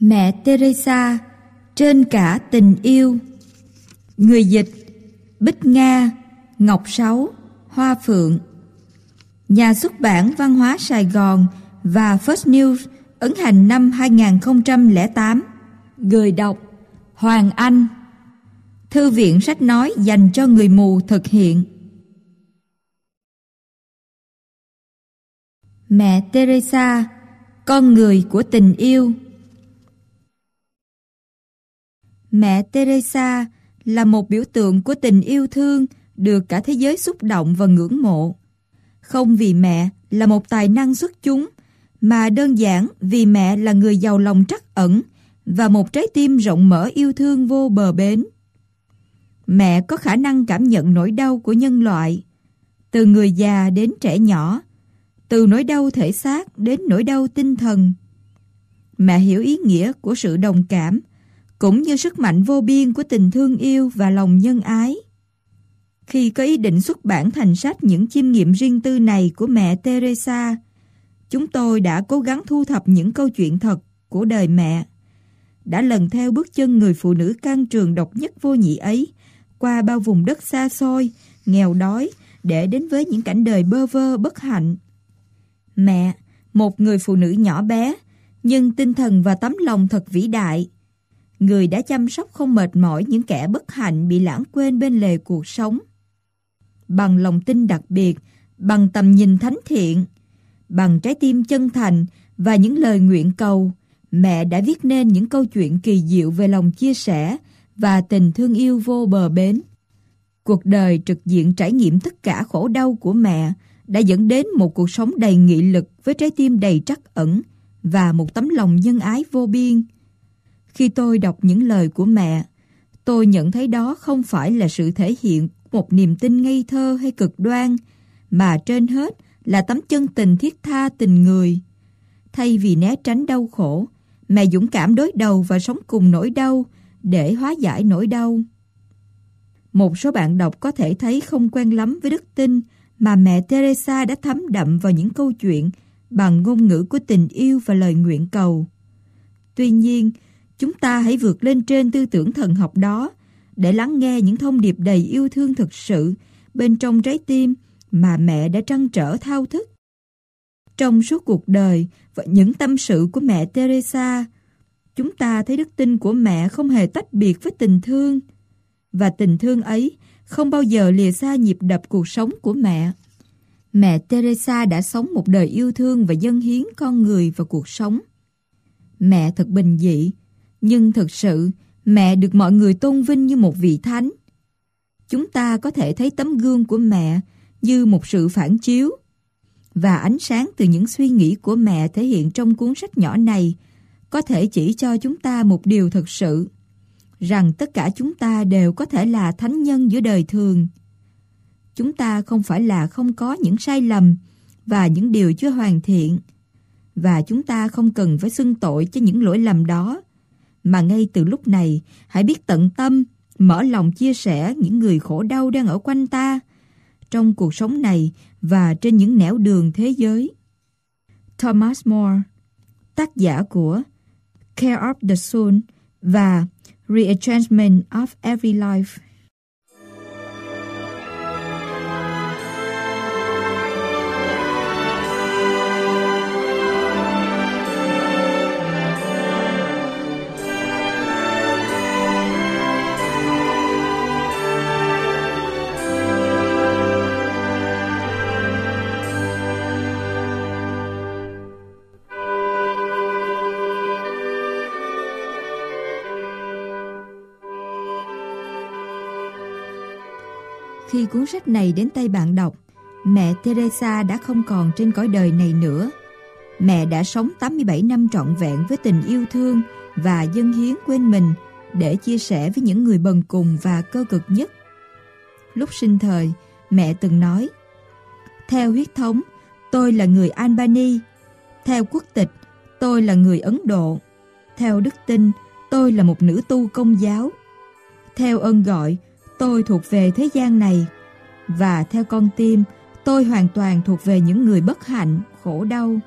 Mẹ Teresa, trên cả tình yêu. Người dịch, Bích Nga, Ngọc Sáu, Hoa Phượng. Nhà xuất bản Văn hóa Sài Gòn và First News ấn hành năm 2008 Người đọc, Hoàng Anh. Thư viện sách nói dành cho người mù thực hiện. Mẹ Teresa, Con người của tình yêu. Mẹ Teresa là một biểu tượng của tình yêu thương được cả thế giới xúc động và ngưỡng mộ. Không vì mẹ là một tài năng xuất chúng, mà đơn giản vì mẹ là người giàu lòng trắc ẩn và một trái tim rộng mở yêu thương vô bờ bến. Mẹ có khả năng cảm nhận nỗi đau của nhân loại, từ người già đến trẻ nhỏ, từ nỗi đau thể xác đến nỗi đau tinh thần. Mẹ hiểu ý nghĩa của sự đồng cảm cũng như sức mạnh vô biên của tình thương yêu và lòng nhân ái. Khi có ý định xuất bản thành sách những chiêm nghiệm riêng tư này của mẹ Teresa, chúng tôi đã cố gắng thu thập những câu chuyện thật của đời mẹ, đã lần theo bước chân người phụ nữ can trường độc nhất vô nhị ấy qua bao vùng đất xa xôi, nghèo đói để đến với những cảnh đời bơ vơ bất hạnh. Mẹ, một người phụ nữ nhỏ bé, nhưng tinh thần và tấm lòng thật vĩ đại, người đã chăm sóc không mệt mỏi những kẻ bất hạnh bị lãng quên bên lề cuộc sống. Bằng lòng tin đặc biệt, bằng tầm nhìn thánh thiện, bằng trái tim chân thành và những lời nguyện cầu, mẹ đã viết nên những câu chuyện kỳ diệu về lòng chia sẻ và tình thương yêu vô bờ bến. Cuộc đời trực diện trải nghiệm tất cả khổ đau của mẹ đã dẫn đến một cuộc sống đầy nghị lực với trái tim đầy trắc ẩn và một tấm lòng nhân ái vô biên. Khi tôi đọc những lời của mẹ, tôi nhận thấy đó không phải là sự thể hiện một niềm tin ngây thơ hay cực đoan, mà trên hết là tấm chân tình thiết tha tình người. Thay vì né tránh đau khổ, mẹ dũng cảm đối đầu và sống cùng nỗi đau để hóa giải nỗi đau. Một số bạn đọc có thể thấy không quen lắm với đức tin mà mẹ Teresa đã thấm đậm vào những câu chuyện bằng ngôn ngữ của tình yêu và lời nguyện cầu. Tuy nhiên, Chúng ta hãy vượt lên trên tư tưởng thần học đó để lắng nghe những thông điệp đầy yêu thương thực sự bên trong trái tim mà mẹ đã trăn trở thao thức. Trong suốt cuộc đời và những tâm sự của mẹ Teresa, chúng ta thấy đức tin của mẹ không hề tách biệt với tình thương. Và tình thương ấy không bao giờ lìa xa nhịp đập cuộc sống của mẹ. Mẹ Teresa đã sống một đời yêu thương và dâng hiến con người và cuộc sống. Mẹ thật bình dị, nhưng thực sự, mẹ được mọi người tôn vinh như một vị thánh. Chúng ta có thể thấy tấm gương của mẹ như một sự phản chiếu. Và ánh sáng từ những suy nghĩ của mẹ thể hiện trong cuốn sách nhỏ này có thể chỉ cho chúng ta một điều thật sự, rằng tất cả chúng ta đều có thể là thánh nhân giữa đời thường. Chúng ta không phải là không có những sai lầm và những điều chưa hoàn thiện, và chúng ta không cần phải xưng tội cho những lỗi lầm đó mà ngay từ lúc này hãy biết tận tâm, mở lòng chia sẻ những người khổ đau đang ở quanh ta trong cuộc sống này và trên những nẻo đường thế giới. Thomas More, tác giả của Care of the Soul và Rearrangement of Every Life Khi cuốn sách này đến tay bạn đọc, mẹ Teresa đã không còn trên cõi đời này nữa. Mẹ đã sống 87 năm trọn vẹn với tình yêu thương và dân hiến quên mình để chia sẻ với những người bần cùng và cơ cực nhất. Lúc sinh thời, mẹ từng nói Theo huyết thống, tôi là người Albany. Theo quốc tịch, tôi là người Ấn Độ. Theo đức tin, tôi là một nữ tu công giáo. Theo ơn gọi, tôi thuộc về thế gian này và theo con tim, tôi hoàn toàn thuộc về những người bất hạnh, khổ đau.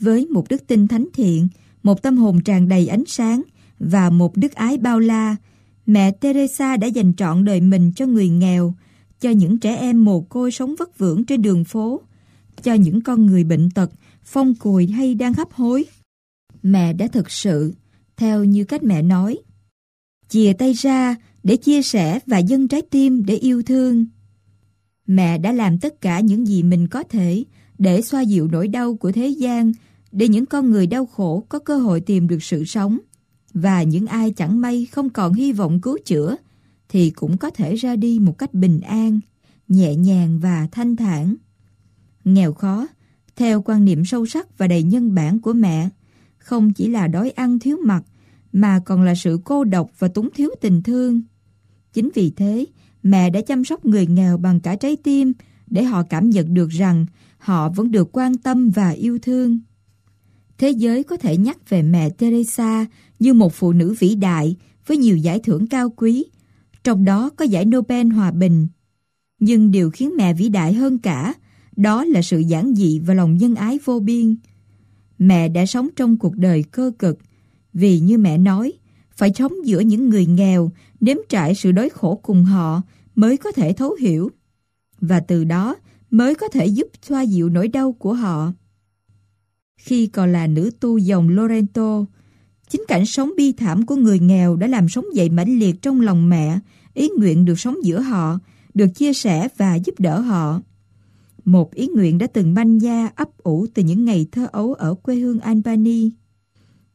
Với một đức tin thánh thiện, một tâm hồn tràn đầy ánh sáng và một đức ái bao la, mẹ Teresa đã dành trọn đời mình cho người nghèo, cho những trẻ em mồ côi sống vất vưởng trên đường phố, cho những con người bệnh tật, phong cùi hay đang hấp hối. Mẹ đã thực sự, theo như cách mẹ nói, chìa tay ra để chia sẻ và dâng trái tim để yêu thương. Mẹ đã làm tất cả những gì mình có thể để xoa dịu nỗi đau của thế gian, để những con người đau khổ có cơ hội tìm được sự sống. Và những ai chẳng may không còn hy vọng cứu chữa, thì cũng có thể ra đi một cách bình an, nhẹ nhàng và thanh thản. Nghèo khó, theo quan niệm sâu sắc và đầy nhân bản của mẹ, không chỉ là đói ăn thiếu mặc, mà còn là sự cô độc và túng thiếu tình thương. Chính vì thế, mẹ đã chăm sóc người nghèo bằng cả trái tim để họ cảm nhận được rằng họ vẫn được quan tâm và yêu thương. Thế giới có thể nhắc về mẹ Teresa như một phụ nữ vĩ đại với nhiều giải thưởng cao quý, trong đó có giải Nobel Hòa Bình. Nhưng điều khiến mẹ vĩ đại hơn cả, đó là sự giản dị và lòng nhân ái vô biên. Mẹ đã sống trong cuộc đời cơ cực, vì như mẹ nói, phải sống giữa những người nghèo, nếm trải sự đói khổ cùng họ mới có thể thấu hiểu. Và từ đó mới có thể giúp xoa dịu nỗi đau của họ. Khi còn là nữ tu dòng Lorento, chính cảnh sống bi thảm của người nghèo đã làm sống dậy mãnh liệt trong lòng mẹ, ý nguyện được sống giữa họ, được chia sẻ và giúp đỡ họ. Một ý nguyện đã từng manh nha ấp ủ từ những ngày thơ ấu ở quê hương Albany.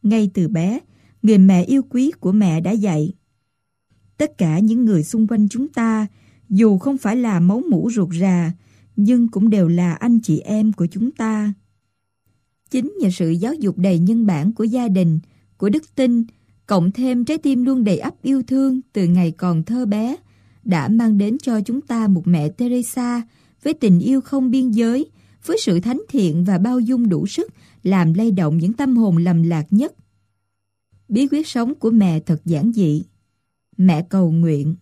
Ngay từ bé, người mẹ yêu quý của mẹ đã dạy. Tất cả những người xung quanh chúng ta, dù không phải là máu mũ ruột rà, nhưng cũng đều là anh chị em của chúng ta. Chính nhờ sự giáo dục đầy nhân bản của gia đình, của đức tin, cộng thêm trái tim luôn đầy ắp yêu thương từ ngày còn thơ bé, đã mang đến cho chúng ta một mẹ Teresa với tình yêu không biên giới, với sự thánh thiện và bao dung đủ sức làm lay động những tâm hồn lầm lạc nhất. Bí quyết sống của mẹ thật giản dị. Mẹ cầu nguyện.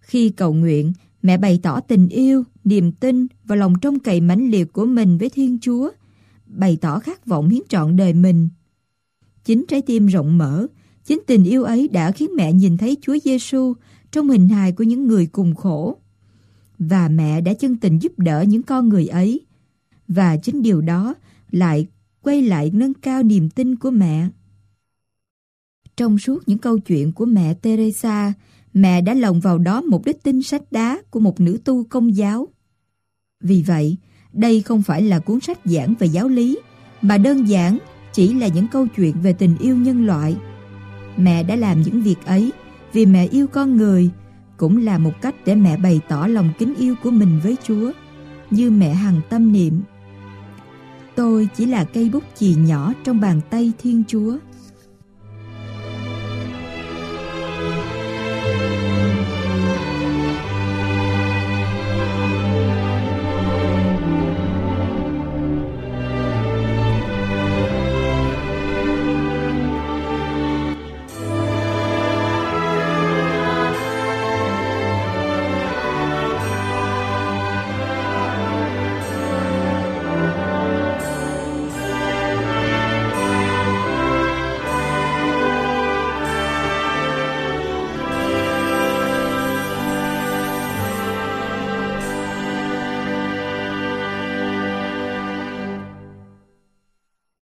Khi cầu nguyện, mẹ bày tỏ tình yêu, niềm tin và lòng trông cậy mãnh liệt của mình với Thiên Chúa, bày tỏ khát vọng hiến trọn đời mình. Chính trái tim rộng mở, chính tình yêu ấy đã khiến mẹ nhìn thấy Chúa Giêsu trong hình hài của những người cùng khổ. Và mẹ đã chân tình giúp đỡ những con người ấy. Và chính điều đó lại quay lại nâng cao niềm tin của mẹ. Trong suốt những câu chuyện của mẹ Teresa, mẹ đã lồng vào đó một đức tin sách đá của một nữ tu công giáo. Vì vậy, đây không phải là cuốn sách giảng về giáo lý, mà đơn giản chỉ là những câu chuyện về tình yêu nhân loại. Mẹ đã làm những việc ấy vì mẹ yêu con người, cũng là một cách để mẹ bày tỏ lòng kính yêu của mình với Chúa, như mẹ hằng tâm niệm. Tôi chỉ là cây bút chì nhỏ trong bàn tay Thiên Chúa.